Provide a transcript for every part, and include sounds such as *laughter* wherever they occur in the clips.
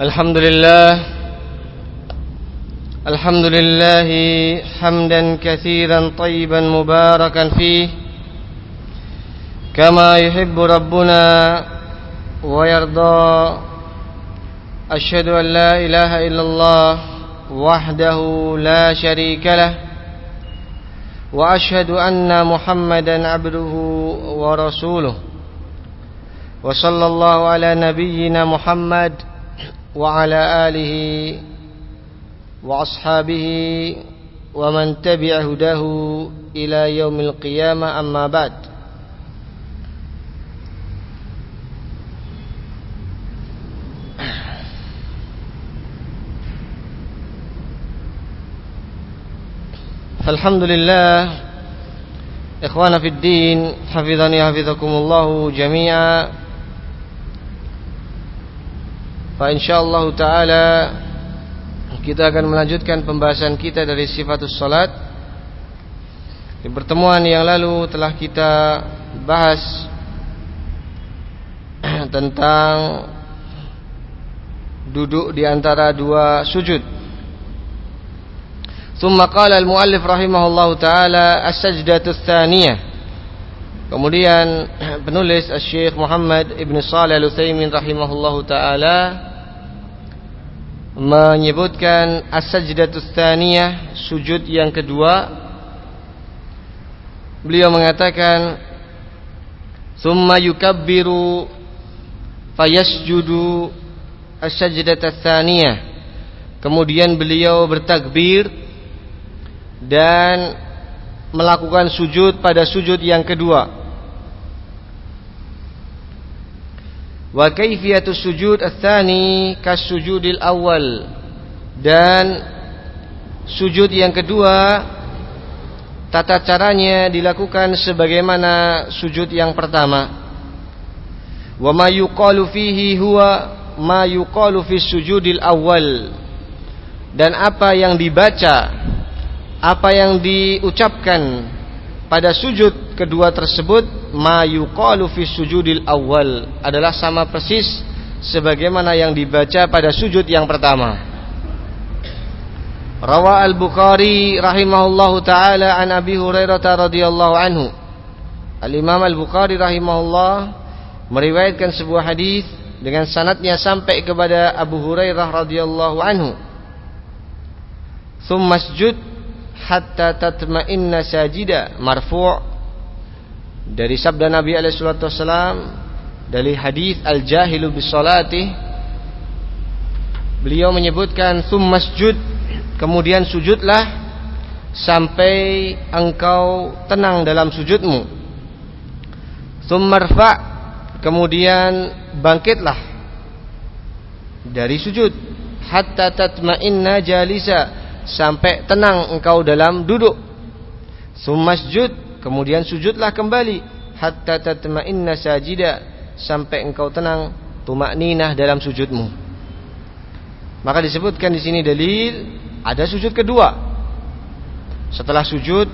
الحمد لله الحمد لله حمدا كثيرا طيبا مباركا فيه كما يحب ربنا ويرضى. أشهد أن لا إله إلا الله وحده لا شريك له وأشهد أن محمدا عبده ورسوله. وصلى الله على نبينا محمد وعلى آله وأصحابه ومن تبع هداه إلى يوم القيامة. أما بعد فالحمد لله. إخوانا في الدين حفظني حفظكم الله جميعا. Insyaallah taala kita akan melanjutkan pembahasan kita dari sifatus salat. Di pertemuan yang lalu telah kita bahas *clears throat* tentang duduk di antara dua sujud. Thumma qala al-muallif rahimahullahu taala as-sajdatu tsaniyah Kemudian *clears throat* penulis Syekh Muhammad Ibn Salih Al-Utsaimin rahimahullahu taala menyebutkan as-sajdatus tsaniyah, sujud yang kedua. Beliau mengatakan summa yukabbiru fayasjudu as-sajdatas tsaniyah. Kemudian beliau bertakbir dan melakukan sujud pada sujud yang kedua. Wa kaifiyatus sujud ats-tsani kasujudil awal. Dan sujud yang kedua tata caranya dilakukan sebagaimana sujud yang pertama. Wa ma yuqalu fihi huwa ma yuqalu fi sujudil awal. Dan apa yang dibaca apa yang diucapkan pada sujud kedua tersebut ma yuqalu fi sujudil awal adalah sama persis sebagaimana yang dibaca pada sujud yang pertama. Rawa al-Bukhari rahimahullahu taala an Abi Hurairah radhiyallahu anhu. Al-Imam al-Bukhari rahimahullah meriwayatkan sebuah hadis dengan sanadnya sampai kepada Abu Hurairah radhiyallahu anhu. Tsumma sujud hatta tatma'inna sajida marfu' dari sabda Nabi alaihi salatu wasalam dari hadis al-jahilu bis salati beliau menyebutkan masjud. Kemudian sujudlah sampai engkau tenang dalam sujudmu. Summarfa kemudian bangkitlah dari sujud. Hatta tatma'inna jalisa sampai tenang engkau dalam duduk. Sumasjud, kemudian sujudlah kembali hatta tatma'inna sajida sampai engkau tenang tumakninah dalam sujudmu. Maka disebutkan di sini dalil ada sujud kedua. Setelah sujud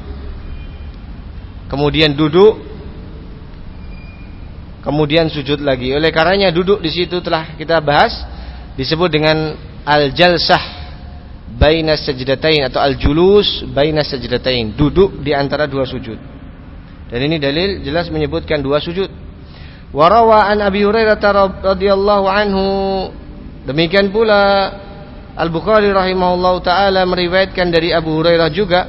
kemudian duduk kemudian sujud lagi. Oleh karenanya duduk di situ telah kita bahas disebut dengan al-jalsah baina sajdatain atau al-julus baina sajdatain, duduk di antara dua sujud. Dan ini dalil jelas menyebutkan dua sujud. Warawa an Abi Hurairah radhiyallahu anhu demikian pula Al-Bukhari rahimahullahu taala meriwayatkan dari Abu Hurairah juga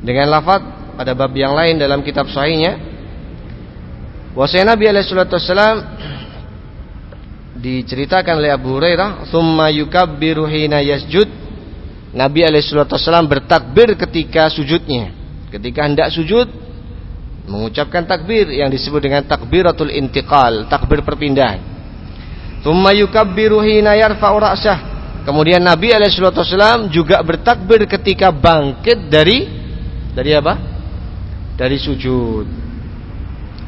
dengan lafaz pada bab yang lain dalam kitab sahihnya Wasaya Nabi alaihi salatu wasallam diceritakan oleh Abu Hurairah summa yukabbiru hina yasjud. Nabi alaihissalam bertakbir ketika sujudnya. Ketika hendak sujud mengucapkan takbir yang disebut dengan takbiratul intiqal takbir perpindahan. Summa yukabbiru hina yarfa'u ra'sah. Kemudian Nabi alaihissalam juga bertakbir ketika bangkit dari dari apa? Dari sujud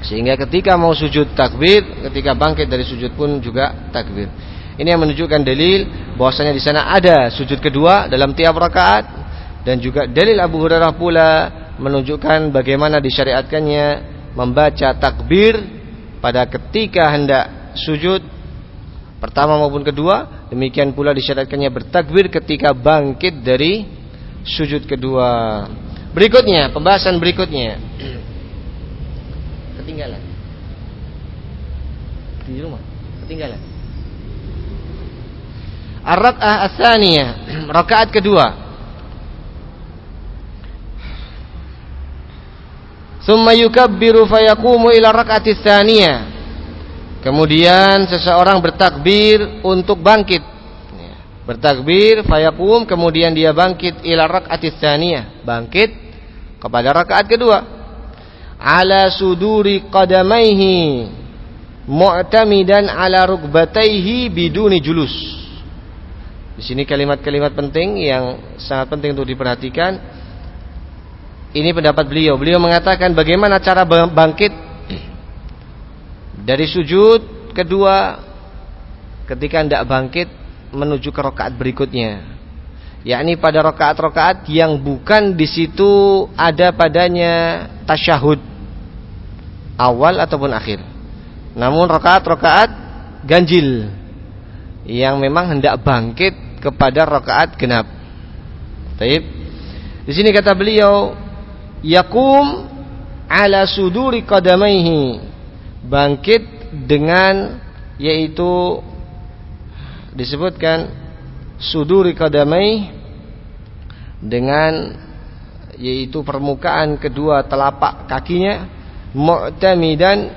sehingga ketika mau sujud takbir, ketika bangkit dari sujud pun juga takbir. Ini yang menunjukkan dalil bahwasanya di sana ada sujud kedua dalam tiap rakaat dan juga dalil Abu Hurairah pula menunjukkan bagaimana disyariatkannya membaca takbir pada ketika hendak sujud pertama maupun kedua. Demikian pula disyaratkannya bertakbir ketika bangkit dari sujud kedua. Berikutnya pembahasan berikutnya ketinggalan di rumah ketinggalan Ar-rak'ah ats-tsaniyah, *clears throat* rakaat kedua. Tsumma yukabbiru fayaqumu ila rak'ati tsaniyah. Kemudian seseorang bertakbir untuk bangkit. Ya, bertakbir fayaqum kemudian dia bangkit ila rak'ati tsaniyah, bangkit kepada rakaat kedua. Ala suduri qadamaihi mu'tamidan ala rukbataihi biduni julus. Di sini kalimat-kalimat penting yang sangat penting untuk diperhatikan ini pendapat beliau. Beliau mengatakan bagaimana cara bangkit *clears throat* dari sujud kedua ketika tidak bangkit menuju ke rakaat berikutnya. Yakni pada rakaat-rakaat yang bukan di situ ada padanya tasyahud awal ataupun akhir. Namun rakaat-rakaat ganjil yang memang hendak bangkit kepada rakaat genap. Taib. Di sini kata beliau yakum ala suduri qadamaihi bangkit dengan yaitu disebutkan suduri qadamai dengan yaitu permukaan kedua telapak kakinya mu'tamidan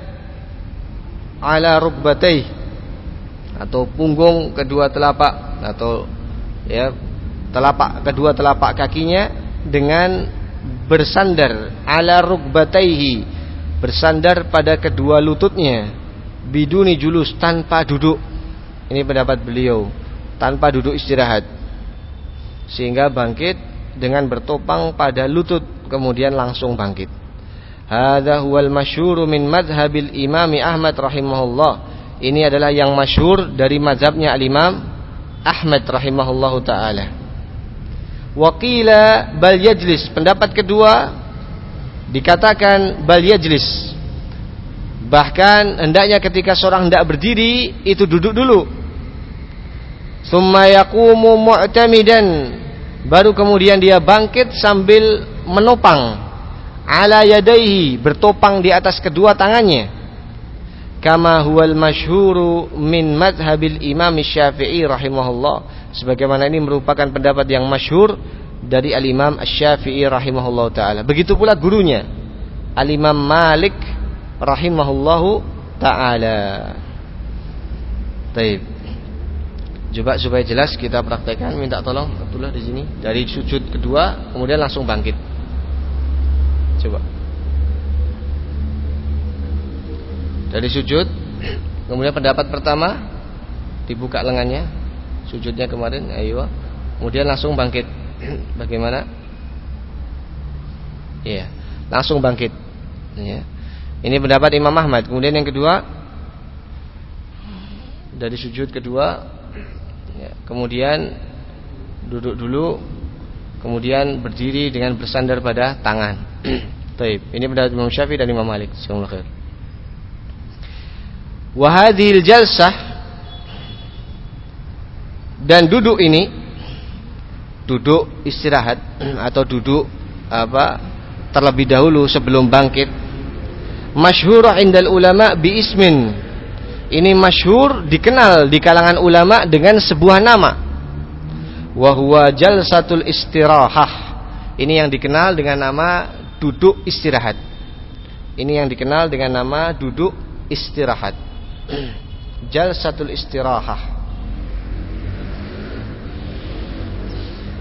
ala rukbatai atau punggung kedua telapak atau ya telapak kedua telapak kakinya dengan bersandar ala rukbataihi bersandar pada kedua lututnya. Biduni julus tanpa duduk. Ini pendapat beliau. Tanpa duduk istirahat. Sehingga bangkit dengan bertopang pada lutut. Kemudian langsung bangkit hadza huwal masyhur min madhhabil imami Ahmad rahimahullah ini adalah yang masyhur dari mazhabnya al-Imam Ahmad rahimahullahu taala Wakila bal yajlis. Pendapat kedua dikatakan bal yajlis. Bahkan hendaknya ketika seorang hendak berdiri itu duduk dulu. Summa yaqumu mu'tamidan. Baru kemudian dia bangkit sambil menopang ala yadaihi bertopang di atas kedua tangannya kama huwal masyhuru min madhabil imam syafi'i rahimahullah sebagaimana ini merupakan pendapat yang masyhur dari al-Imam Asy-Syafi'i rahimahullahu taala. Begitu pula gurunya Al-Imam Malik rahimahullahu taala. Baik. Coba supaya jelas kita praktekkan minta tolong Abdullah di sini dari sujud kedua kemudian langsung bangkit. Coba. Dari sujud kemudian pendapat pertama dibuka lengannya sujudnya kemarin ayo. Kemudian langsung bangkit. *clears throat* Bagaimana? Iya langsung bangkit. Ya ini pendapat Imam Ahmad. Kemudian yang kedua dari sujud kedua ya, kemudian duduk dulu kemudian berdiri dengan bersandar pada tangan *clears throat* Taib. Ini pendapat Imam Syafi'i dan Imam Malik. Semoga khair. Wahadil jalsah dan duduk ini duduk istirahat *clears throat* atau duduk apa terlebih dahulu sebelum bangkit masyhur indal ulama bi ismin ini masyhur dikenal di kalangan ulama dengan sebuah nama wa huwa jalsatul istirahah ini yang dikenal dengan nama duduk istirahat ini yang dikenal dengan nama duduk istirahat *clears throat* jalsatul istirahah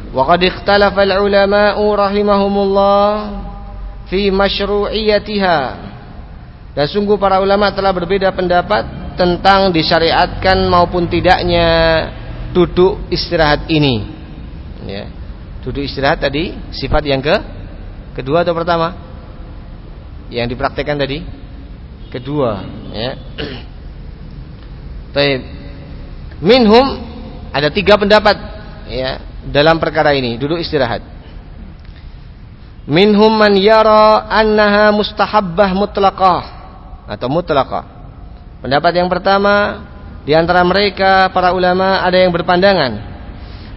وقد اختلف العلماء رحمهم الله في مشروعيتها dan sungguh para ulama telah berbeda pendapat tentang disyariatkan maupun tidaknya duduk istirahat ini ya duduk istirahat tadi sifat yang ke kedua atau pertama? Yang dipraktekkan tadi? Kedua ya. *clears throat* Baik. minhum ada tiga pendapat ya dalam perkara ini. Duduk istirahat. Minhum man yara annaha mustahabbah mutlaqah atau mutlaqah. Pendapat yang pertama Di antara mereka para ulama ada yang berpandangan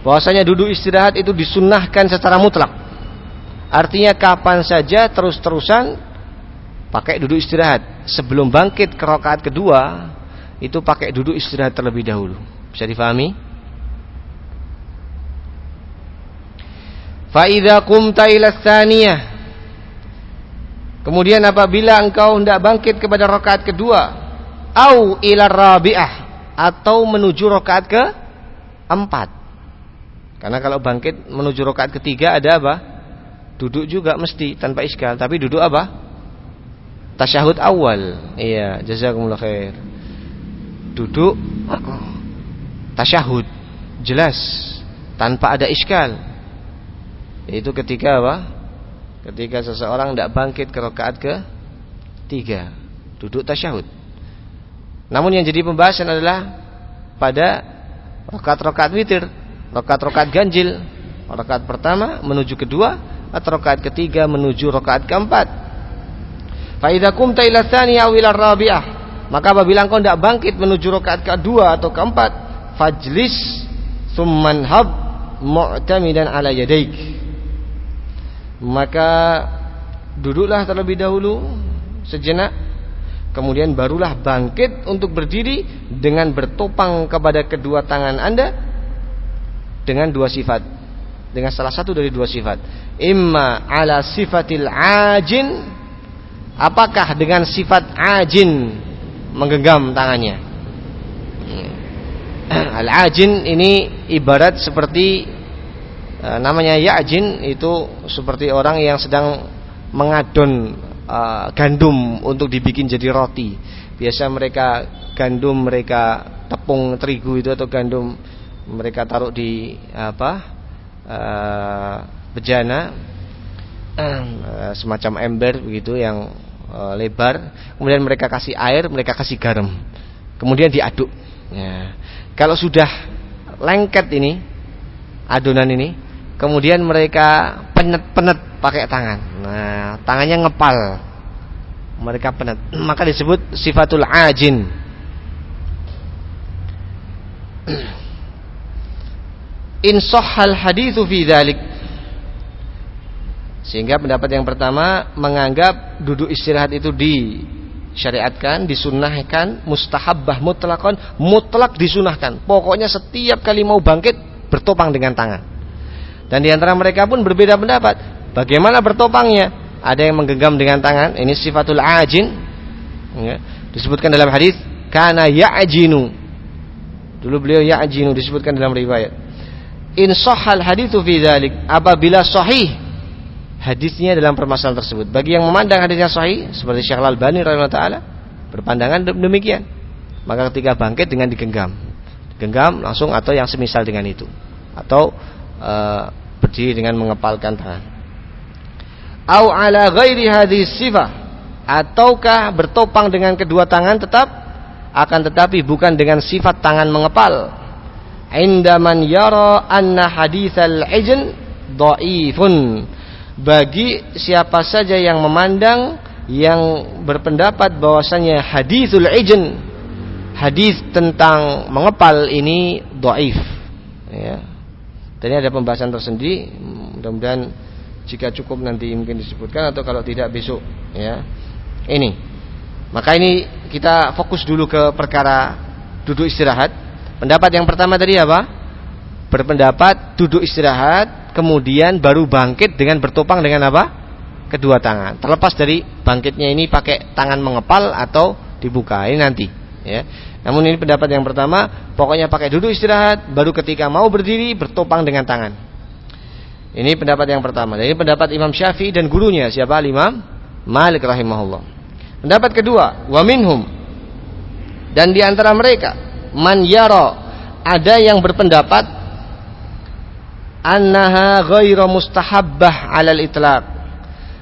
bahwasanya duduk istirahat itu disunnahkan secara mutlak. Artinya kapan saja terus-terusan pakai duduk istirahat. Sebelum bangkit ke rakaat kedua itu pakai duduk istirahat terlebih dahulu. Bisa difahami? Fa'idha kumta ila Kemudian apabila engkau hendak bangkit kepada rakaat kedua, au ila rabi'ah atau menuju rakaat ke empat. Karena kalau bangkit menuju rakaat ketiga ada apa? Duduk juga mesti tanpa iskal, tapi duduk apa? Tasyahud awal. Iya, jazakumullah khair. Duduk *clears throat* tasyahud jelas tanpa ada iskal. Itu ketika apa? Ketika seseorang tidak bangkit ke rakaat ke tiga, duduk tasyahud. Namun yang jadi pembahasan adalah pada rakaat-rakaat witir, rakaat-rakaat ganjil, rakaat pertama menuju kedua atau rakaat ketiga menuju rakaat keempat. Fa idza qumta ila tsaniyah aw ila rabi'ah, maka apabila engkau tidak bangkit menuju rakaat kedua atau keempat, fajlis summan hab mu'tamidan ala yadaik. Maka duduklah terlebih dahulu sejenak Kemudian barulah bangkit untuk berdiri dengan bertopang kepada kedua tangan Anda dengan dua sifat. Dengan salah satu dari dua sifat. Imma ala sifatil ajin apakah dengan sifat ajin menggenggam tangannya. *clears throat* Al-ajin ini ibarat seperti eh, namanya ya'jin itu seperti orang yang sedang mengadon uh, gandum untuk dibikin jadi roti. Biasa mereka gandum mereka tepung terigu itu atau gandum mereka taruh di apa uh, bejana uh, semacam ember begitu yang uh, lebar. Kemudian mereka kasih air, mereka kasih garam. Kemudian diaduk. Ya. Kalau sudah lengket ini adonan ini, kemudian mereka penet-penet pakai tangan. Nah, tangannya ngepal. Mereka penat. *clears throat* Maka disebut sifatul ajin. *clears throat* In sahhal hadithu fi dhalik. Sehingga pendapat yang pertama menganggap duduk istirahat itu disyariatkan, disunnahkan, mustahabbah mutlakon, mutlak disunahkan. Pokoknya setiap kali mau bangkit bertopang dengan tangan. Dan di antara mereka pun berbeda pendapat. Bagaimana bertopangnya? Ada yang menggenggam dengan tangan, ini sifatul ajin. Ya. Disebutkan dalam hadis kana ya'jinu. Dulu beliau ya'jinu disebutkan dalam riwayat. In sahal hadithu fi dzalik, apabila sahih hadisnya dalam permasalahan tersebut. Bagi yang memandang hadisnya sahih seperti Syekh Al-Albani radhiyallahu taala berpandangan demikian. Maka ketika bangkit dengan digenggam. Genggam langsung atau yang semisal dengan itu. Atau uh, berdiri dengan mengepalkan tangan au ala ghairi hadis sifah ataukah bertopang dengan kedua tangan tetap akan tetapi bukan dengan sifat tangan mengepal indaman yara anna hadithal ijn dhaifun bagi siapa saja yang memandang yang berpendapat bahwasanya hadithul ijn hadis tentang mengepal ini dhaif. Ya. Dan ini ada pembahasan tersendiri mudah-mudahan jika cukup nanti mungkin disebutkan atau kalau tidak besok ya. Ini. Maka ini kita fokus dulu ke perkara duduk istirahat. Pendapat yang pertama tadi apa? Berpendapat duduk istirahat kemudian baru bangkit dengan bertopang dengan apa? Kedua tangan. Terlepas dari bangkitnya ini pakai tangan mengepal atau dibuka. Ini nanti ya. Namun ini pendapat yang pertama pokoknya pakai duduk istirahat baru ketika mau berdiri bertopang dengan tangan. Ini pendapat yang pertama. Dan ini pendapat Imam Syafi'i dan gurunya. Siapa? Imam Malik rahimahullah. Pendapat kedua, wa minhum. Dan di antara mereka man yara ada yang berpendapat annaha ghairu mustahabbah alal itlaq.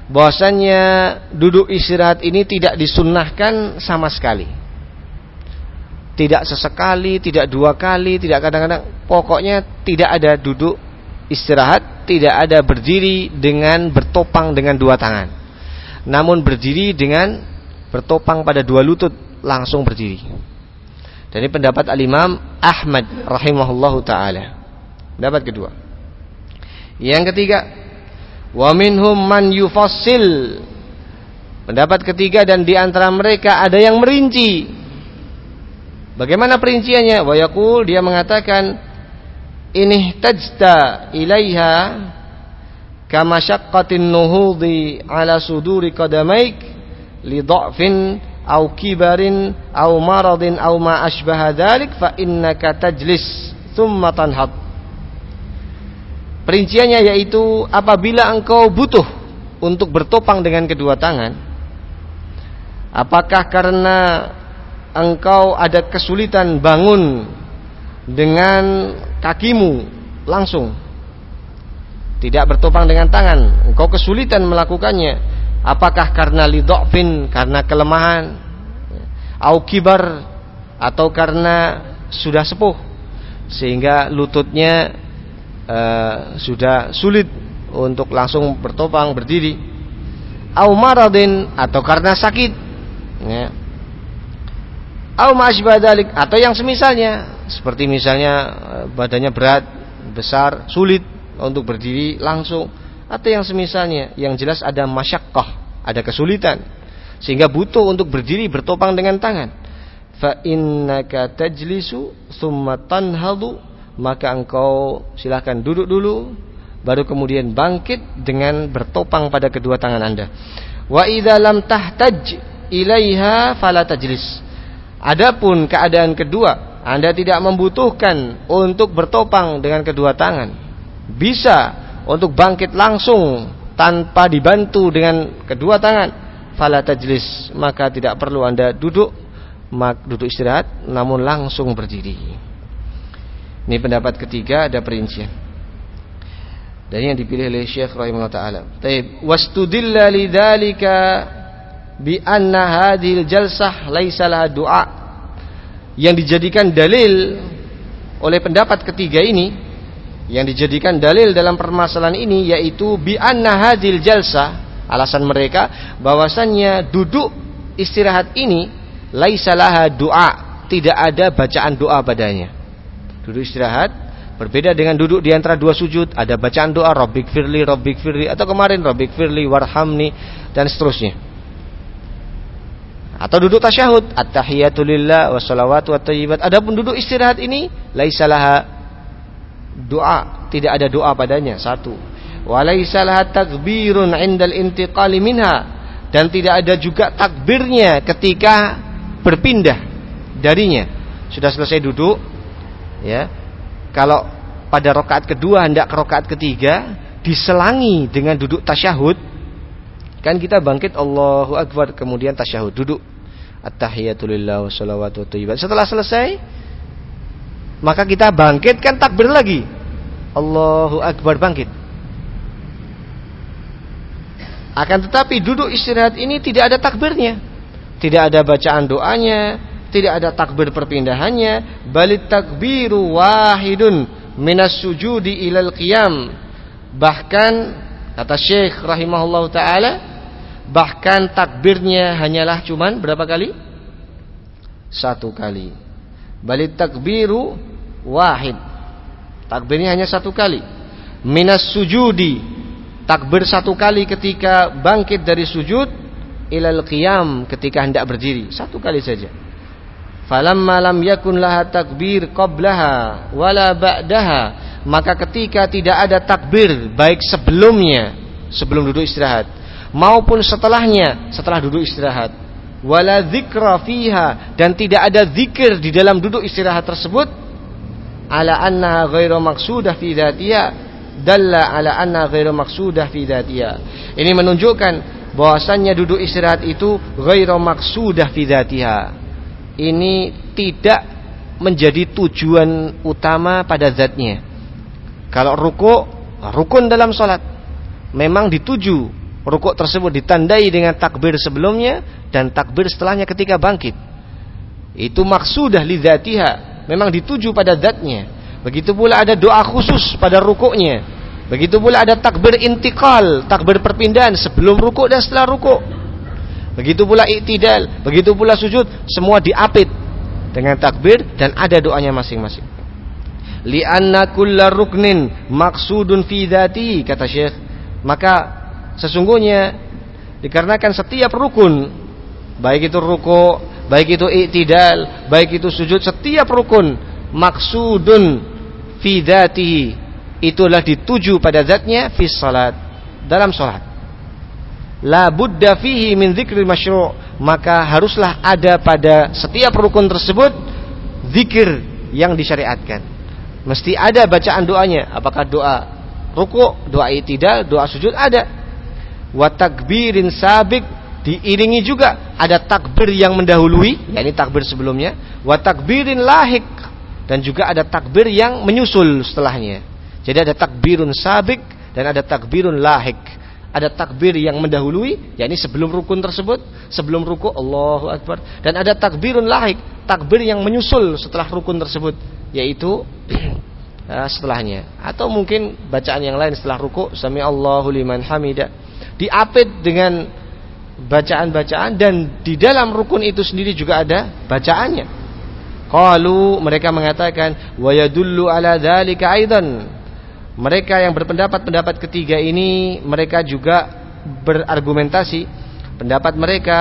Bahwasanya duduk istirahat ini tidak disunnahkan sama sekali. Tidak sesekali, tidak dua kali, tidak kadang-kadang. Pokoknya tidak ada duduk istirahat tidak ada berdiri dengan bertopang dengan dua tangan. Namun berdiri dengan bertopang pada dua lutut langsung berdiri. Dari pendapat al-Imam Ahmad rahimahullahu taala. Pendapat kedua. Yang ketiga, wa minhum man yufassil. Pendapat ketiga dan di antara mereka ada yang merinci. Bagaimana perinciannya? Wa yaqul dia mengatakan ini tajta ilaiha kama syaqqatin nuhudi ala suduri qadamaik li dha'fin au kibarin au maradin au ma asbaha dzalik fa innaka tajlis thumma tanhad Perinciannya yaitu apabila engkau butuh untuk bertopang dengan kedua tangan apakah karena engkau ada kesulitan bangun dengan kakimu langsung? Tidak bertopang dengan tangan engkau kesulitan melakukannya. Apakah karena lidofin karena kelemahan au kibar atau karena sudah sepuh? Sehingga lututnya uh, sudah sulit untuk langsung bertopang berdiri. Au maradin atau karena sakit. Ya. Au dalik atau yang semisalnya. Seperti misalnya eh, badannya berat besar sulit untuk berdiri langsung. Atau yang semisalnya yang jelas ada masyakkah ada kesulitan. Sehingga butuh untuk berdiri bertopang dengan tangan. Fa innaka tajlisu thumma tanhadu maka engkau silahkan duduk dulu baru kemudian bangkit dengan bertopang pada kedua tangan Anda. Wa idza lam tahtaj ilaiha fala tajlis. Adapun keadaan kedua Anda tidak membutuhkan untuk bertopang dengan kedua tangan. Bisa untuk bangkit langsung tanpa dibantu dengan kedua tangan. Fala tajlis maka tidak perlu Anda duduk duduk istirahat namun langsung berdiri ini pendapat ketiga ada perincian. Dan yang dipilih oleh Syekh rahimahullah taala. Taib. Wastudilla lidzalika bi anna hadhil jalsah laisa du'a. Yang dijadikan dalil oleh pendapat ketiga ini yang dijadikan dalil dalam permasalahan ini yaitu bi anna hadil jalsa alasan mereka bahwasannya duduk istirahat ini laisa laha doa tidak ada bacaan doa padanya duduk istirahat. Berbeda dengan duduk di antara dua sujud. Ada bacaan doa rabbik firli rabbik firli atau kemarin rabbik firli warhamni dan seterusnya. Atau duduk tasyahud at-tahiyatu wassalawatu wat adapun duduk istirahat ini laisa laha doa tidak ada doa padanya satu. Walaisa laha takbirun indal intiqali minha. Dan tidak ada juga takbirnya ketika berpindah darinya. Sudah selesai duduk ya kalau pada rokaat kedua hendak ke rokaat ketiga diselangi dengan duduk tasyahud kan kita bangkit Allahu Akbar kemudian tasyahud duduk at-tahiyatulillah wassalawatu setelah selesai maka kita bangkit kan takbir lagi. Allahu Akbar bangkit. Akan tetapi duduk istirahat ini tidak ada takbirnya. Tidak ada bacaan doanya, tidak ada takbir perpindahannya, balit takbiru wahidun minas sujudi ilal qiyam. Bahkan kata Syekh rahimahullah taala, bahkan takbirnya hanyalah cuman berapa kali? Satu kali. Balit takbiru wahid. Takbirnya hanya satu kali. Minas sujudi. Takbir satu kali ketika bangkit dari sujud. Ilal qiyam ketika hendak berdiri. Satu kali saja. Falamma lam yakun laha takbir qablaha wala ba'daha. Maka ketika tidak ada takbir baik sebelumnya, sebelum duduk istirahat, maupun setelahnya, setelah duduk istirahat, wala dzikra fiha dan tidak ada zikir di dalam duduk istirahat tersebut ala anna ghairu maqsudah fi dalla ala anna ghairu maqsudah fi ini menunjukkan bahwasannya duduk istirahat itu ghairu maqsudah fi ini tidak menjadi tujuan utama pada zatnya kalau ruku rukun dalam salat memang dituju rukuk tersebut ditandai dengan takbir sebelumnya dan takbir setelahnya ketika bangkit. Itu maksudah lidzatiha, memang dituju pada zatnya. Begitu pula ada doa khusus pada rukuknya. Begitu pula ada takbir intikal, takbir perpindahan sebelum rukuk dan setelah rukuk. Begitu pula i'tidal, begitu pula sujud, semua diapit dengan takbir dan ada doanya masing-masing. Li'anna kulla ruknin maksudun fi dhati kata Syekh. Maka sesungguhnya dikarenakan setiap rukun baik itu ruku, baik itu i'tidal, baik itu sujud, setiap rukun maksudun fi dhatihi itulah dituju pada zatnya fi salat dalam salat. La budda fihi min dzikri masyru' maka haruslah ada pada setiap rukun tersebut zikir yang disyariatkan. Mesti ada bacaan doanya. Apakah doa ruku, doa itidal, doa sujud ada. Wa takbirin sabik diiringi juga ada takbir yang mendahului, yakni takbir sebelumnya, wa takbirin lahik dan juga ada takbir yang menyusul setelahnya. Jadi ada takbirun sabik dan ada takbirun lahik ada takbir yang mendahului, yakni sebelum rukun tersebut, sebelum ruku Allahu Akbar, dan ada takbirun lahik, takbir yang menyusul setelah rukun tersebut, yaitu uh, *clears throat* setelahnya. Atau mungkin bacaan yang lain setelah ruku, sami Allahu liman hamida. Diapit dengan bacaan-bacaan dan di dalam rukun itu sendiri juga ada bacaannya. Qalu mereka mengatakan wa yadullu ala dzalika aidan mereka yang berpendapat pendapat ketiga ini mereka juga berargumentasi pendapat mereka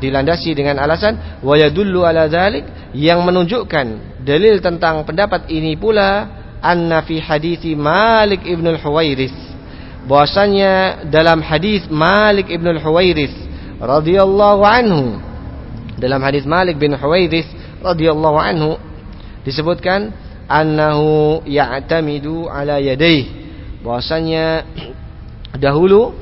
dilandasi dengan alasan wa yadullu ala dzalik yang menunjukkan dalil tentang pendapat ini pula anna fi hadithi Malik ibn al-Huwairith bahwasanya dalam hadis Malik ibn al-Huwairith radhiyallahu anhu dalam hadis Malik bin Huwairith radhiyallahu anhu disebutkan annahu ya'tamidu ala yadayh. Bahwasanya *clears throat* dahulu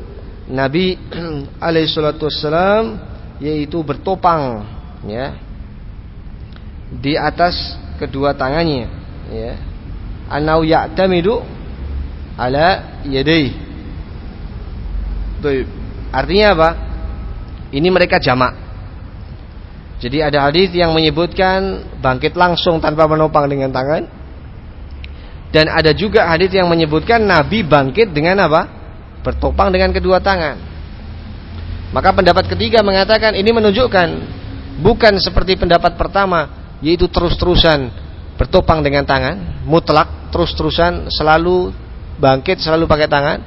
Nabi *clears throat* alaihi salatu wassalam yaitu bertopang ya di atas kedua tangannya ya. Annahu ya'tamidu ala yadayh. Artinya apa? Ini mereka jamak jadi ada hadis yang menyebutkan bangkit langsung tanpa menopang dengan tangan. Dan ada juga hadis yang menyebutkan Nabi bangkit dengan apa? Bertopang dengan kedua tangan. Maka pendapat ketiga mengatakan ini menunjukkan bukan seperti pendapat pertama yaitu terus-terusan bertopang dengan tangan, mutlak terus-terusan selalu bangkit selalu pakai tangan,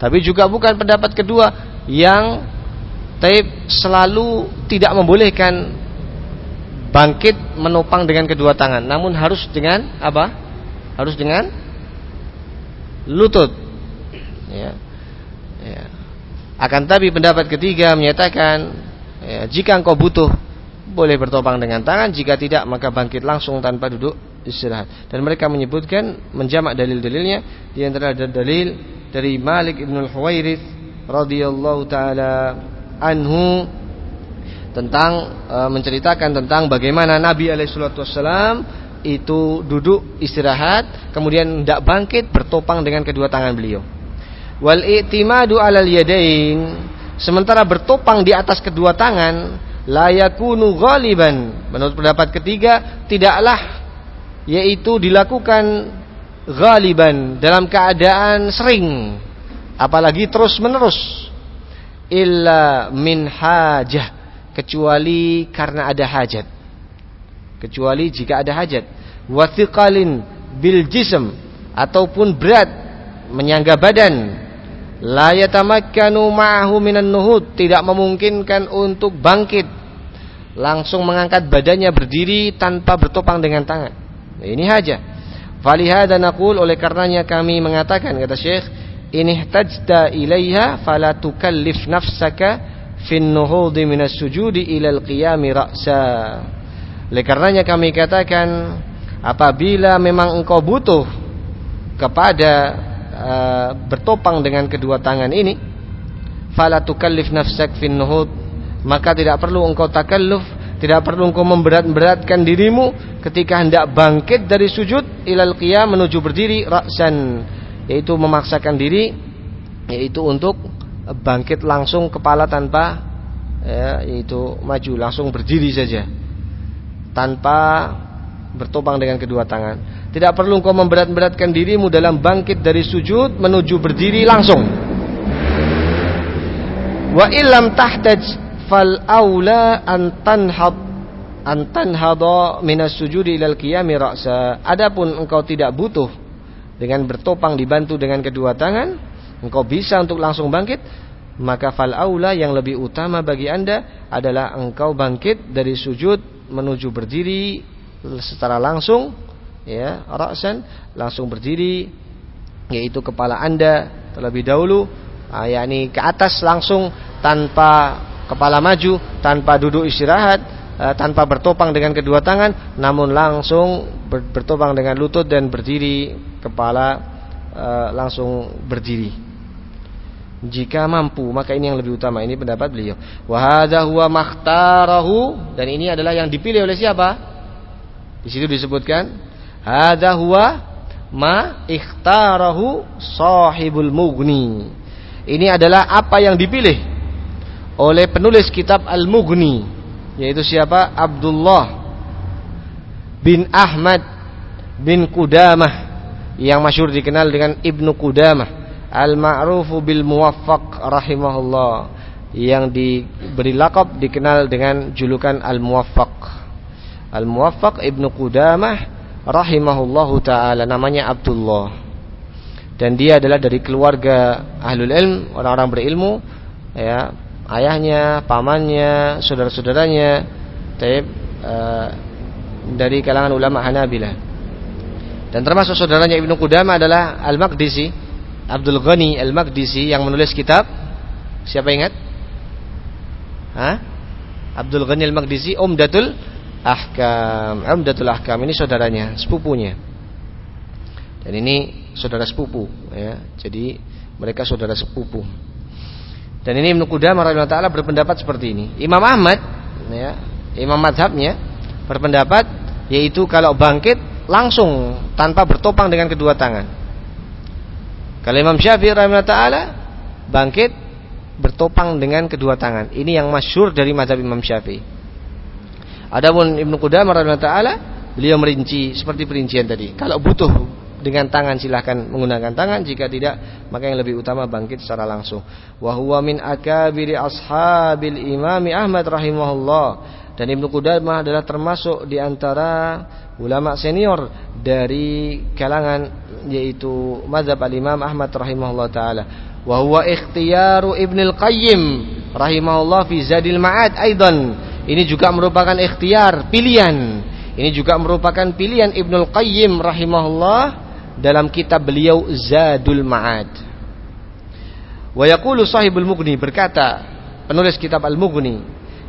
tapi juga bukan pendapat kedua yang taib selalu tidak membolehkan bangkit menopang dengan kedua tangan. Namun harus dengan apa? Harus dengan lutut. Ya, ya. akan tapi pendapat ketiga menyatakan ya, jika engkau butuh boleh bertopang dengan tangan. Jika tidak maka bangkit langsung tanpa duduk istirahat. Dan mereka menyebutkan menjamak dalil-dalilnya. Di antara dalil dari Malik ibn al-Huwairith radhiyallahu taala anhu tentang e, menceritakan tentang bagaimana Nabi Alaihissalam itu duduk istirahat kemudian tidak bangkit bertopang dengan kedua tangan beliau. Wal i'timadu 'alal yadain sementara bertopang di atas kedua tangan la yakunu ghaliban menurut pendapat ketiga tidaklah yaitu dilakukan ghaliban dalam keadaan sering apalagi terus menerus illa min hajah kecuali karena ada hajat. Kecuali jika ada hajat. Wathiqalin bil jism ataupun berat menyangga badan. La yatamakkanu ma'ahu minan nuhud tidak memungkinkan untuk bangkit. Langsung mengangkat badannya berdiri tanpa bertopang dengan tangan. Ini hajat. Falihada naqul oleh karenanya kami mengatakan kata Syekh ini tajda ilaiha fala tukallif nafsaka fin nuhudi minas sujudi ilal qiyami ra'sa. Oleh karenanya kami katakan apabila memang engkau butuh kepada uh, bertopang dengan kedua tangan ini fala tukallif nafsak fin nuhud maka tidak perlu engkau takalluf tidak perlu engkau memberat-beratkan dirimu ketika hendak bangkit dari sujud ilal qiyam menuju berdiri ra'san yaitu memaksakan diri yaitu untuk bangkit langsung kepala tanpa ya, itu maju langsung berdiri saja tanpa bertopang dengan kedua tangan. Tidak perlu engkau memberat-beratkan dirimu dalam bangkit dari sujud menuju berdiri langsung. Wa illam tahtaj fal aula an tanhad antan hado minas sujudi ilal qiyami ra'sa. Adapun engkau tidak butuh dengan bertopang dibantu dengan kedua tangan, engkau bisa untuk langsung bangkit, maka fal aula yang lebih utama bagi Anda adalah engkau bangkit dari sujud menuju berdiri secara langsung ya, ra'san langsung berdiri yaitu kepala Anda terlebih dahulu ah, yakni ke atas langsung tanpa kepala maju, tanpa duduk istirahat, eh, tanpa bertopang dengan kedua tangan, namun langsung bertopang dengan lutut dan berdiri kepala eh, langsung berdiri. Jika mampu, maka ini yang lebih utama. Ini pendapat beliau. Wahada huwa makhtarahu dan ini adalah yang dipilih oleh siapa? Di situ disebutkan hada huwa ma ikhtarahu sahibul mughni. Ini adalah apa yang dipilih oleh penulis kitab Al-Mughni yaitu siapa? Abdullah bin Ahmad bin Qudamah yang masyhur dikenal dengan Ibnu Qudamah Al-Ma'rufu bil Muwaffaq rahimahullah yang diberi lakab dikenal dengan julukan Al-Muwaffaq. Al-Muwaffaq Ibnu Qudamah rahimahullahu taala namanya Abdullah. Dan dia adalah dari keluarga ahlul ilm, orang-orang berilmu ya, ayahnya, pamannya, saudara-saudaranya, taib uh, dari kalangan ulama Hanabilah. Dan termasuk saudaranya Ibnu Qudamah adalah Al-Maqdisi Abdul Ghani Al-Maqdisi yang menulis kitab siapa ingat? Hah? Abdul Ghani Al-Maqdisi Umdatul Ahkam. Umdatul Ahkam ini saudaranya, sepupunya. Dan ini saudara sepupu ya. Jadi mereka saudara sepupu. Dan ini Ibnu Qudamah radhiyallahu taala berpendapat seperti ini. Imam Ahmad ya, imam madhabnya berpendapat yaitu kalau bangkit langsung tanpa bertopang dengan kedua tangan. Kalau Imam Syafi'i rahimahullah taala bangkit bertopang dengan kedua tangan. Ini yang masyur dari mazhab Imam Syafi'i. Adapun Ibnu Qudamah rahimahullah taala beliau merinci seperti perincian tadi. Kalau butuh dengan tangan silahkan menggunakan tangan jika tidak maka yang lebih utama bangkit secara langsung wa huwa min akabiri ashabil imami Ahmad rahimahullah dan Ibnu Qudamah adalah termasuk di antara ulama senior dari kalangan yaitu mazhab al-Imam Ahmad rahimahullah taala. Wa huwa ikhtiyaru Ibnu Al-Qayyim rahimahullah fi Zadil Ma'ad aidan. Ini juga merupakan ikhtiar, pilihan. Ini juga merupakan pilihan Ibnu Al-Qayyim rahimahullah dalam kitab beliau Zadul Ma'ad. Wa yaqulu sahibul Mughni berkata, penulis kitab Al-Mughni,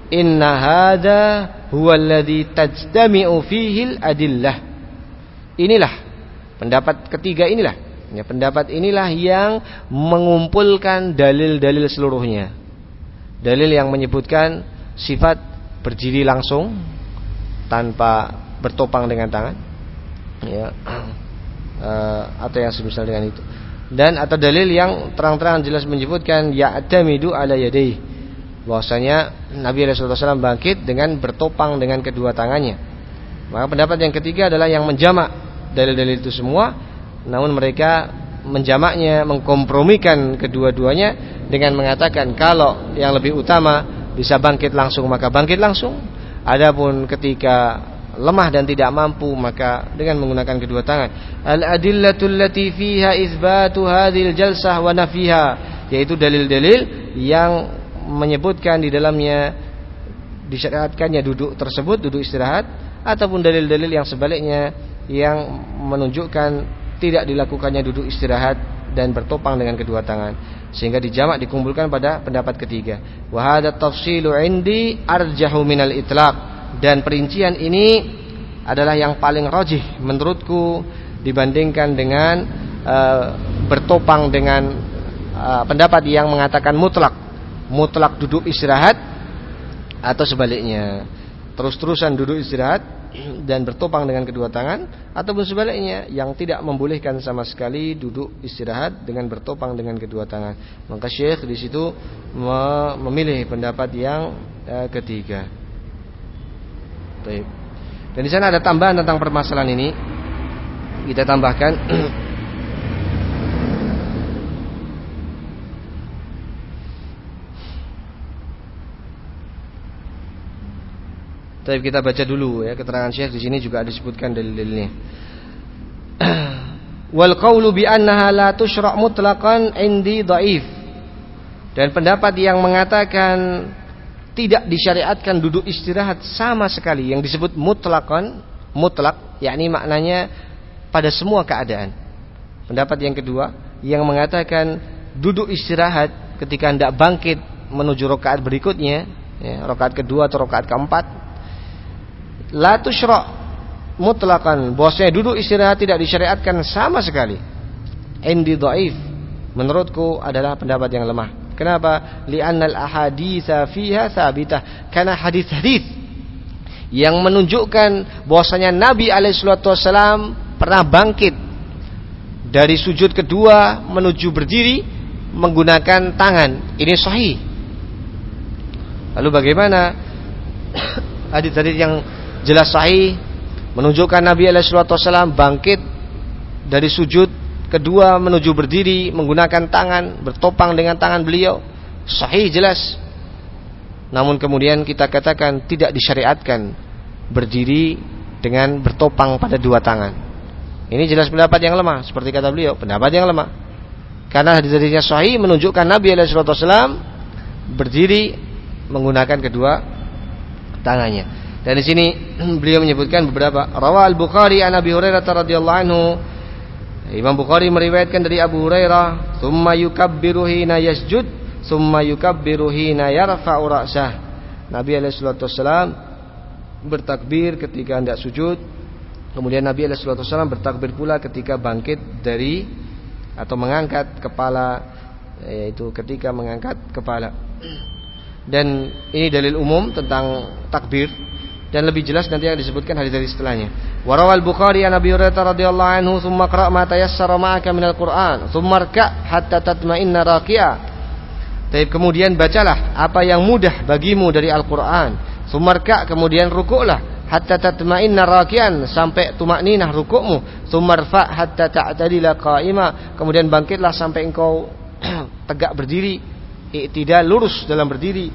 Inna hadha huwa alladhi tajtami'u fihi adillah. Inilah pendapat ketiga inilah. Ya, pendapat inilah yang mengumpulkan dalil-dalil seluruhnya. Dalil yang menyebutkan sifat berdiri langsung tanpa bertopang dengan tangan. Ya. Uh, *clears throat* atau yang semisal dengan itu. Dan atau dalil yang terang-terang jelas menyebutkan ya'tamidu ala yadayhi bahwasanya Nabi SAW bangkit dengan bertopang dengan kedua tangannya. Maka pendapat yang ketiga adalah yang menjamak dalil-dalil itu semua, namun mereka menjamaknya, mengkompromikan kedua-duanya dengan mengatakan kalau yang lebih utama bisa bangkit langsung maka bangkit langsung. Adapun ketika lemah dan tidak mampu maka dengan menggunakan kedua tangan. Al-adillatul lati fiha isbatu hadhil jalsah wa nafiha yaitu dalil-dalil yang menyebutkan di dalamnya disyariatkannya duduk tersebut duduk istirahat ataupun dalil-dalil yang sebaliknya yang menunjukkan tidak dilakukannya duduk istirahat dan bertopang dengan kedua tangan sehingga dijamak dikumpulkan pada pendapat ketiga. Wa hadha tafsilu indi arjahu minal itlaq. Dan perincian ini adalah yang paling rajih menurutku dibandingkan dengan uh, bertopang dengan uh, pendapat yang mengatakan mutlak. Mutlak duduk istirahat atau sebaliknya. Terus-terusan duduk istirahat dan bertopang dengan kedua tangan ataupun sebaliknya yang tidak membolehkan sama sekali duduk istirahat dengan bertopang dengan kedua tangan. Maka syekh di situ memilih pendapat yang eh, ketiga. Baik. dan di sana ada tambahan tentang permasalahan ini. Kita tambahkan *clears throat* Tapi kita baca dulu ya keterangan Syekh di sini juga disebutkan dalil-dalilnya. *clears throat* Wal qawlu bi annaha la tusyra' mutlaqan indi dhaif. Dan pendapat yang mengatakan tidak disyariatkan duduk istirahat sama sekali yang disebut mutlaqan mutlak yakni maknanya pada semua keadaan. Pendapat yang kedua yang mengatakan duduk istirahat ketika hendak bangkit menuju rakaat berikutnya, ya, rakaat kedua atau rakaat keempat la tusyra' mutlaqan. Bosnya duduk istirahat tidak disyariatkan sama sekali. Indi dhaif menurutku adalah pendapat yang lemah. Kenapa? Li'annal ahaditsa fiha sabitah karena hadis-hadis yang menunjukkan bahwasanya Nabi alaihi wasallam pernah bangkit dari sujud kedua menuju berdiri menggunakan tangan. Ini sahih. Lalu bagaimana *coughs* hadis-hadis yang jelas sahih menunjukkan Nabi Alaihissalam bangkit dari sujud kedua menuju berdiri menggunakan tangan bertopang dengan tangan beliau. Sahih jelas. Namun kemudian kita katakan tidak disyariatkan berdiri dengan bertopang pada dua tangan. Ini jelas pendapat yang lemah seperti kata beliau pendapat yang lemah. Karena hadis-hadisnya sahih menunjukkan Nabi Alaihissalam berdiri menggunakan kedua tangannya dan di sini *clears throat* beliau menyebutkan beberapa. Rawal al-Bukhari an Abi Hurairah radhiyallahu anhu. Imam Bukhari meriwayatkan dari Abu Hurairah thumma yukabbiru hina yasjud thumma yukabbiru hina yarfa'u ra'sah Nabi alaihi wasallam bertakbir ketika hendak sujud. Kemudian Nabi alaihi wasallam bertakbir pula ketika bangkit dari atau mengangkat kepala yaitu ketika mengangkat kepala. *clears throat* Dan ini dalil umum tentang takbir dan lebih jelas nanti yang disebutkan hadis dari setelahnya. Warawal Bukhari an Abi Hurairah radhiyallahu anhu thumma qra' ma tayassara ma'aka minal Qur'an thumma rka' hatta tatma'inna raqi'a. Tapi kemudian bacalah apa yang mudah bagimu dari Al-Qur'an. Thumma rka' kemudian rukuklah hatta tatma'inna raqi'an sampai tumakninah rukukmu. Thumma rfa' hatta ta'tadila qa'ima. Kemudian bangkitlah sampai engkau *clears throat* tegak berdiri, tidak lurus dalam berdiri.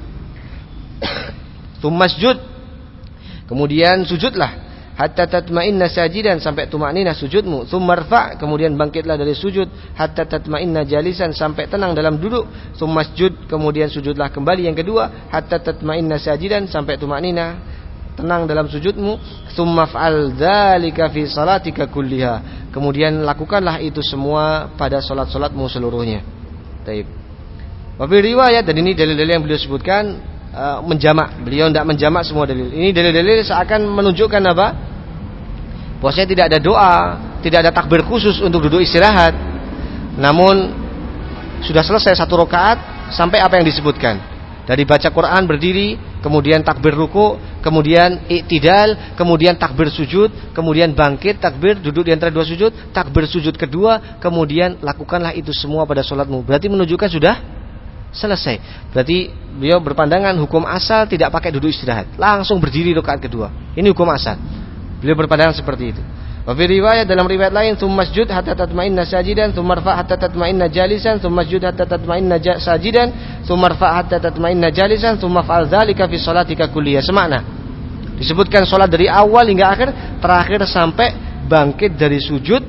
*clears throat* Thumma sujud Kemudian sujudlah. Hatta tatma'inna sajidan sampai tumakninah sujudmu. Tsummarfa kemudian bangkitlah dari sujud. Hatta tatma'inna jalisan sampai tenang dalam duduk. Tsummasjud kemudian sujudlah kembali. Yang kedua hatta tatma'inna sajidan sampai tumakninah tenang dalam sujudmu. Tsummaf'al dzalika fi salatika kulliha. Kemudian lakukanlah itu semua pada salat-salatmu seluruhnya. Taib. Wa riwayat dan ini dalil-dalil yang beliau sebutkan uh, menjamak. Beliau tidak menjamak semua dalil. Ini dalil-dalil seakan menunjukkan apa? Bahwasanya tidak ada doa, tidak ada takbir khusus untuk duduk istirahat. Namun sudah selesai satu rakaat sampai apa yang disebutkan. Dari baca Quran berdiri, kemudian takbir ruku, kemudian iktidal, kemudian takbir sujud, kemudian bangkit, takbir, duduk di antara dua sujud, takbir sujud kedua, kemudian lakukanlah itu semua pada sholatmu. Berarti menunjukkan sudah selesai. Berarti beliau berpandangan hukum asal tidak pakai duduk istirahat, langsung berdiri rakaat kedua. Ini hukum asal. Beliau berpandangan seperti itu. Wa riwayat dalam riwayat lain tsumma masjud hatta tatma'inna sajidan tsumma rfa' hatta tatma'inna jalisan tsumma masjud hatta tatma'inna sajidan tsumma rfa' hatta tatma'inna jalisan tsumma fa'al dzalika fi kulliyah. Semakna. Disebutkan salat dari awal hingga akhir, terakhir sampai bangkit dari sujud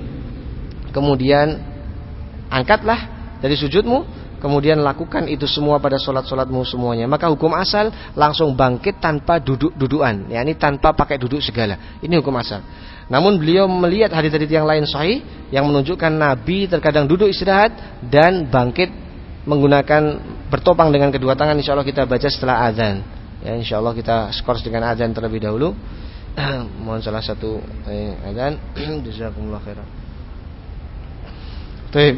kemudian angkatlah dari sujudmu kemudian lakukan itu semua pada sholat-sholatmu semuanya. Maka hukum asal langsung bangkit tanpa duduk-dudukan. Ya ini tanpa pakai duduk segala. Ini hukum asal. Namun beliau melihat hadis-hadis yang lain sahih yang menunjukkan Nabi terkadang duduk istirahat dan bangkit menggunakan bertopang dengan kedua tangan. Insya Allah kita baca setelah azan. Ya insya Allah kita skors dengan azan terlebih dahulu. *clears throat* Mohon salah satu eh, azan. *clears throat* Jazakumullah khairan. Baik.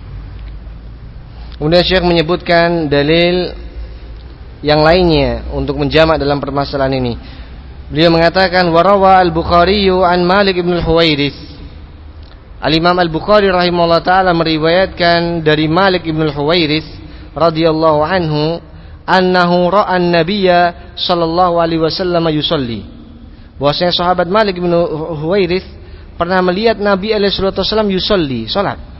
*clears throat* Kemudian Syekh menyebutkan dalil yang lainnya untuk menjamak dalam permasalahan ini. Beliau mengatakan warawa al-Bukhari an Malik ibn al-Huwairits. Al-Imam al-Bukhari rahimahullah taala meriwayatkan dari Malik ibn al-Huwairits radhiyallahu anhu annahu ra'a an-nabiyya sallallahu alaihi wasallam yusalli. Bahwasanya sahabat Malik ibn Huwairits pernah melihat Nabi alaihi wasallam yusalli, salat.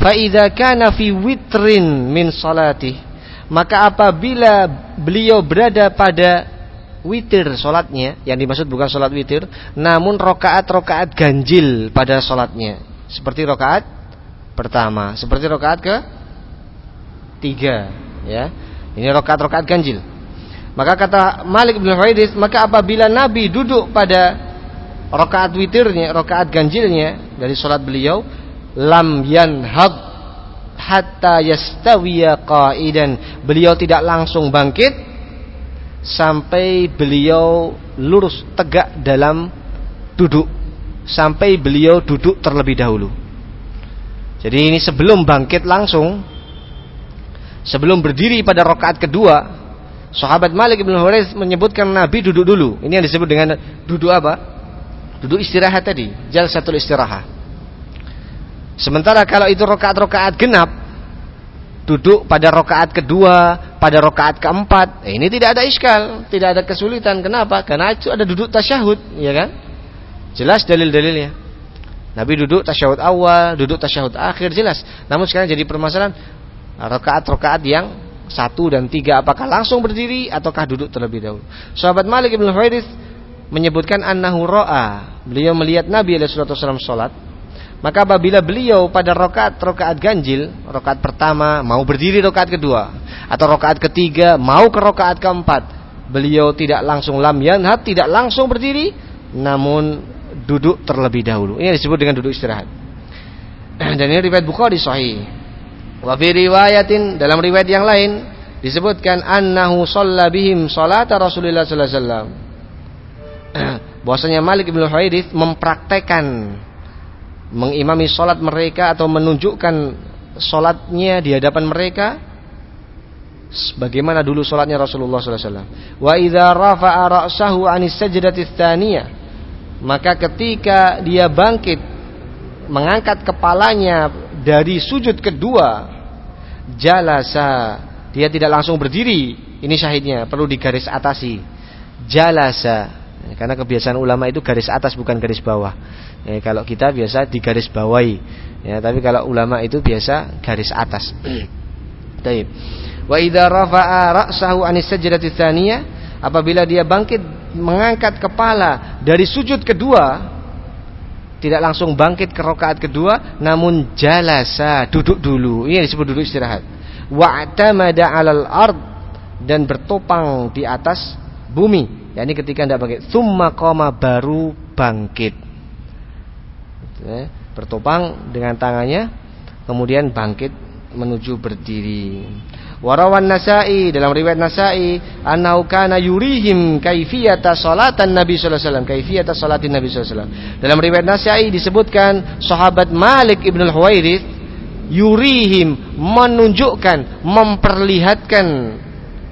Fa'idha kana fi witrin min salati Maka apabila beliau berada pada witir solatnya, yang dimaksud bukan solat witir, namun rokaat-rokaat ganjil pada solatnya, seperti rokaat pertama, seperti rokaat ke tiga, ya. Ini rokaat-rokaat ganjil. Maka kata Malik bin Huwaidis, maka apabila Nabi duduk pada rokaat witirnya, rokaat ganjilnya dari solat beliau, lam yanhad hatta yastawiya qa'idan. Beliau tidak langsung bangkit sampai beliau lurus tegak dalam duduk sampai beliau duduk terlebih dahulu. Jadi ini sebelum bangkit langsung sebelum berdiri pada rakaat kedua, sahabat Malik bin Huwairits menyebutkan Nabi duduk dulu. Ini yang disebut dengan duduk apa? Duduk istirahat tadi, jalsatul istirahat. Sementara kalau itu rakaat-rakaat genap duduk pada rokaat kedua, pada rokaat keempat, eh, ini tidak ada iskal, tidak ada kesulitan. Kenapa? Karena itu ada duduk tasyahud, ya kan? Jelas dalil-dalilnya. Nabi duduk tasyahud awal, duduk tasyahud akhir, jelas. Namun sekarang jadi permasalahan rokaat-rokaat yang satu dan tiga apakah langsung berdiri ataukah duduk terlebih dahulu. Sahabat Malik bin Huwairis menyebutkan annahu ra'a. Beliau melihat Nabi alaihi wasallam salat maka apabila beliau pada rokaat rokaat ganjil, rokaat pertama mau berdiri rokaat kedua, atau rokaat ketiga mau ke rokaat keempat, beliau tidak langsung lam yanhat, tidak langsung berdiri, namun duduk terlebih dahulu. Ini disebut dengan duduk istirahat. *clears throat* Dan ini riwayat Bukhari sahih. Wa riwayatin dalam riwayat yang lain disebutkan annahu shalla bihim salata Rasulullah sallallahu alaihi wasallam. *clears throat* Bahwasanya Malik bin Huwairits mempraktekkan mengimami solat mereka atau menunjukkan solatnya di hadapan mereka bagaimana dulu solatnya Rasulullah SAW. Wa rafa'a ra'sahu 'anis maka ketika dia bangkit mengangkat kepalanya dari sujud kedua jalasa dia tidak langsung berdiri. Ini syahidnya perlu digaris atasi. Jalasa. Karena kebiasaan ulama itu garis atas bukan garis bawah Ya, kalau kita biasa di garis bawahi. Ya, tapi kalau ulama itu biasa garis atas. *clears throat* Baik. Wa idza rafa'a ra'sahu anis sajdati apabila dia bangkit mengangkat kepala dari sujud kedua, tidak langsung bangkit ke rakaat kedua, namun jalasa, duduk dulu. Ini disebut duduk istirahat. Wa'tamada 'alal ard dan bertopang di atas bumi. Yani ketika tidak bangkit, summa qama baru bangkit bertopang dengan tangannya kemudian bangkit menuju berdiri. Warawan Nasai dalam riwayat Nasai annahu kana yurihim kaifiyata salatan Nabi sallallahu alaihi wasallam, kaifiyata salatin Nabi sallallahu. Dalam riwayat Nasai disebutkan sahabat Malik ibn al-Huwairits yurihim menunjukkan, memperlihatkan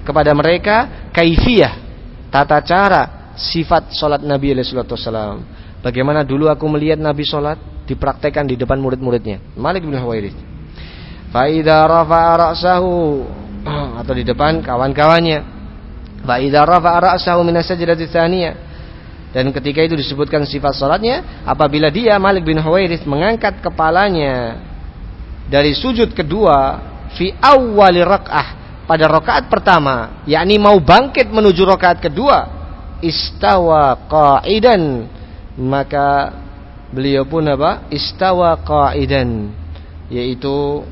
kepada mereka kaifiyah, tata cara, sifat salat Nabi sallallahu alaihi wasallam. Bagaimana dulu aku melihat Nabi sholat dipraktekkan di depan murid-muridnya. Malik bin Huwairits. Faida rafa'a ra'sahu *clears throat* atau di depan kawan-kawannya. Faida rafa'a ra'sahu min. Dan ketika itu disebutkan sifat sholatnya apabila dia Malik bin Huwairits mengangkat kepalanya dari sujud kedua fi awwali rak'ah pada rakaat pertama yakni mau bangkit menuju rakaat kedua istawa qa'idan maka beliau pun apa? Istawa qaidan. Yaitu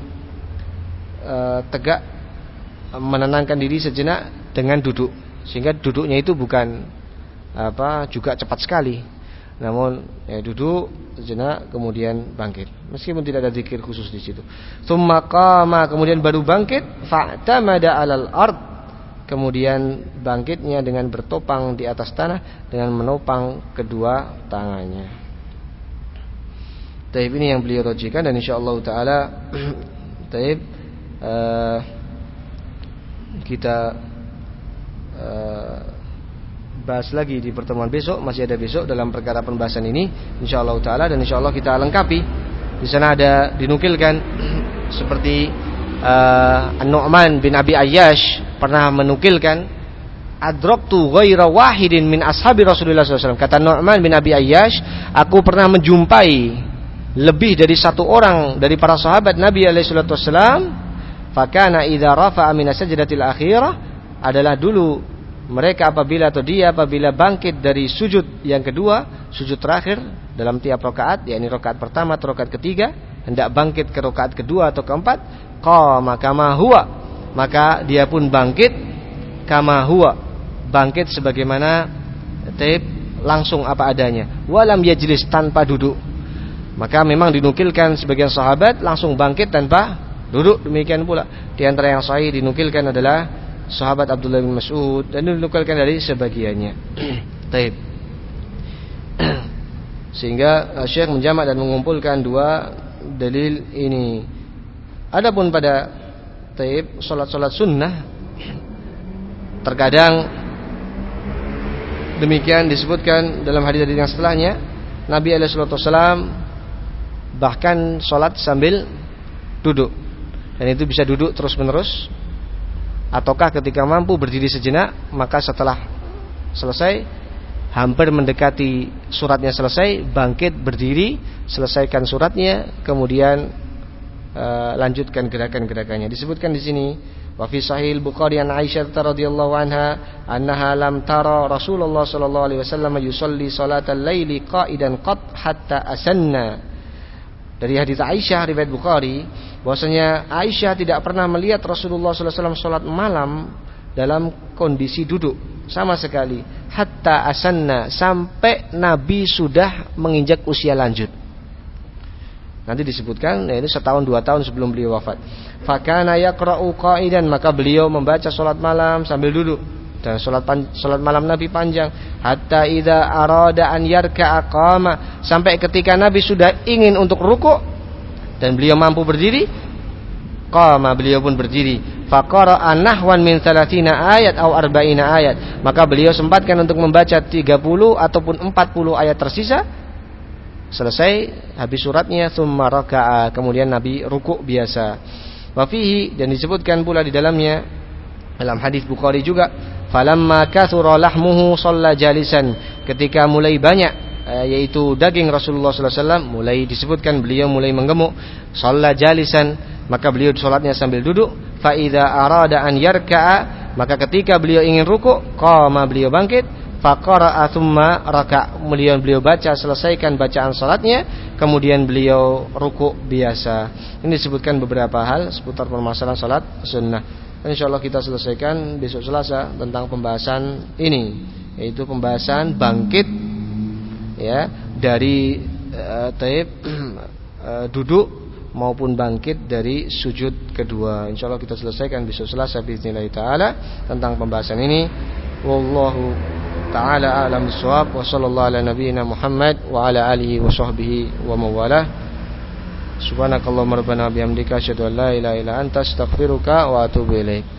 e, tegak menenangkan diri sejenak dengan duduk. Sehingga duduknya itu bukan apa juga cepat sekali. Namun ya duduk sejenak kemudian bangkit. Meskipun tidak ada zikir khusus di situ. Thumma qama kemudian baru bangkit. Fa'tamada 'alal ard kemudian bangkitnya dengan bertopang di atas tanah dengan menopang kedua tangannya. Taib ini yang beliau rojikan dan insyaallah taala *clears throat* taib uh, kita uh, bahas lagi di pertemuan besok masih ada besok dalam perkara pembahasan ini insyaallah taala dan insyaallah kita lengkapi di sana ada dinukilkan *clears throat* seperti uh, An-Nu'man bin Abi Ayyash pernah menukilkan adraktu ghaira wahidin min ashabi Rasulullah SAW. Kata Nu'man bin Abi Ayyash, aku pernah menjumpai lebih dari satu orang dari para sahabat Nabi SAW. Fakana idza rafa'a min sajdatil akhirah adalah dulu mereka apabila atau dia apabila bangkit dari sujud yang kedua, sujud terakhir dalam tiap rakaat, yakni rakaat pertama atau rakaat ketiga, hendak bangkit ke rakaat kedua atau keempat, qama kama huwa, maka dia pun bangkit kama huwa, bangkit sebagaimana taib langsung apa adanya, walam yajlis tanpa duduk. Maka memang dinukilkan sebagian sahabat langsung bangkit tanpa duduk demikian pula. Di antara yang sahih dinukilkan adalah sahabat Abdullah bin Mas'ud dan dinukilkan dari sebagiannya. *clears throat* Taib. *clears throat* Sehingga uh, Syekh menjamak dan mengumpulkan dua dalil ini. Adapun pada taib salat-salat sunnah terkadang demikian disebutkan dalam hadis-hadis yang setelahnya Nabi wasallam bahkan salat sambil duduk. Dan itu bisa duduk terus-menerus ataukah ketika mampu berdiri sejenak maka setelah selesai hampir mendekati suratnya selesai bangkit berdiri selesaikan suratnya kemudian uh, lanjutkan gerakan-gerakannya. Disebutkan di sini wa fi sahih bukhari an aisyah radhiyallahu anha annaha lam tara rasulullah sallallahu alaihi wasallam yusalli salatal laili qa'idan qat hatta asanna. Dari hadis Aisyah riwayat Bukhari bahwasanya Aisyah tidak pernah melihat Rasulullah SAW sholat malam dalam kondisi duduk. Sama sekali. Hatta asanna sampai Nabi sudah menginjak usia lanjut nanti disebutkan yaitu setahun dua tahun sebelum beliau wafat. Fakana yaqra'u qa'idan maka beliau membaca sholat malam sambil duduk. Dan sholat, sholat malam Nabi panjang. Hatta idza arada an yarka aqama sampai ketika Nabi sudah ingin untuk ruku dan beliau mampu berdiri qama beliau pun berdiri. Faqara nahwan min 30 ayat atau 40 ayat. Maka beliau sempatkan untuk membaca 30 ataupun 40 ayat tersisa selesai habis suratnya thumma raka'a. Kemudian Nabi ruku biasa. Wa fihi dan disebutkan pula di dalamnya dalam hadis Bukhari juga falamma kathura lahmuhu shalla jalisan. Ketika mulai banyak eh, yaitu daging Rasulullah wasallam mulai disebutkan beliau mulai menggemuk shalla jalisan. Maka beliau salatnya sambil duduk fa idza arada an yarka'a. Maka ketika beliau ingin ruku qama beliau bangkit faqara'a thumma raka' kemudian beliau baca selesaikan bacaan salatnya kemudian beliau ruku biasa ini disebutkan beberapa hal seputar permasalahan salat sunnah Insya Allah kita selesaikan besok Selasa tentang pembahasan ini, yaitu pembahasan bangkit ya dari uh, taib uh, *clears throat* duduk maupun bangkit dari sujud kedua. Insya Allah kita selesaikan besok Selasa bismillah taala tentang pembahasan ini. Wallahu taala alam bisawab wa sallallahu ala nabiyyina Muhammad wa ala alihi wa sahbihi wa mawalah. Subhanakallahumma rabbana bihamdika asyhadu an la ilaha illa anta astaghfiruka wa atubu ilaik.